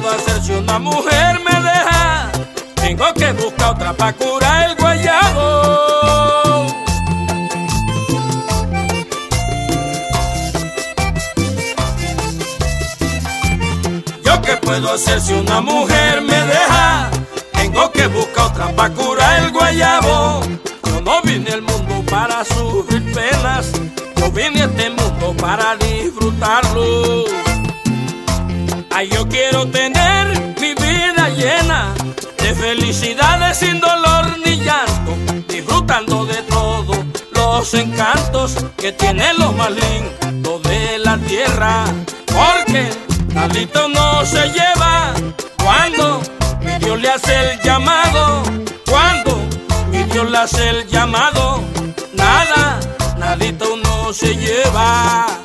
puedo hacer si una mujer me deja? Tengo que buscar otra para curar el guayabo. ¿Yo qué puedo hacer si una mujer me deja? Tengo que buscar otra para curar el guayabo. Yo no vine al mundo para sufrir penas. Yo vine a este mundo para disfrutarlo. Ay, yo quiero tener mi vida llena de felicidades sin dolor ni llanto, disfrutando de todos los encantos que tiene lo más lindo de la tierra. Porque nadito no se lleva cuando mi Dios le hace el llamado, cuando mi Dios le hace el llamado, nada, nadito no se lleva.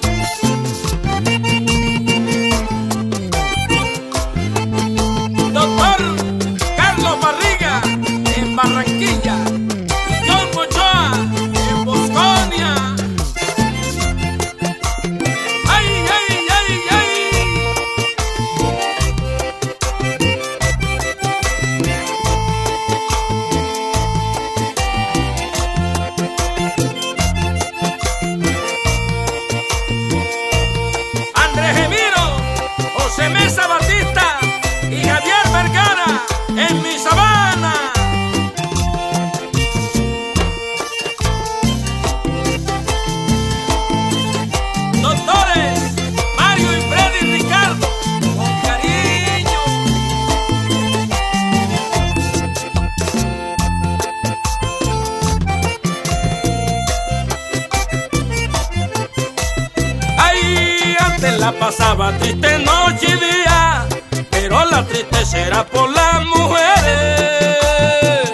José Mesa Batista y Javier Vergara en mi sabana. La pasaba triste noche y día, pero la tristeza era por las mujeres.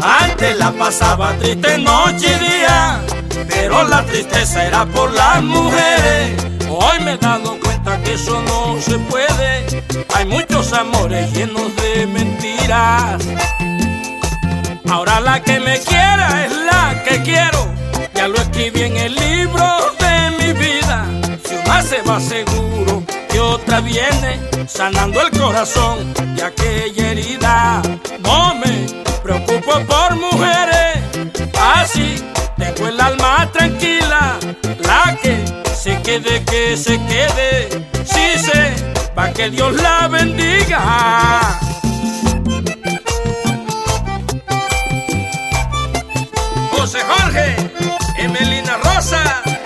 Antes la pasaba triste noche y día, pero la tristeza era por las mujeres. Hoy me he dado cuenta que eso no se puede. Hay muchos amores llenos de mentiras. escribí en el libro de mi vida. Si una se va seguro que otra viene, sanando el corazón y aquella herida. No me preocupo por mujeres, así tengo el alma tranquila. La que se quede, que se quede, si se va, que Dios la bendiga. José Jorge, Emily. força!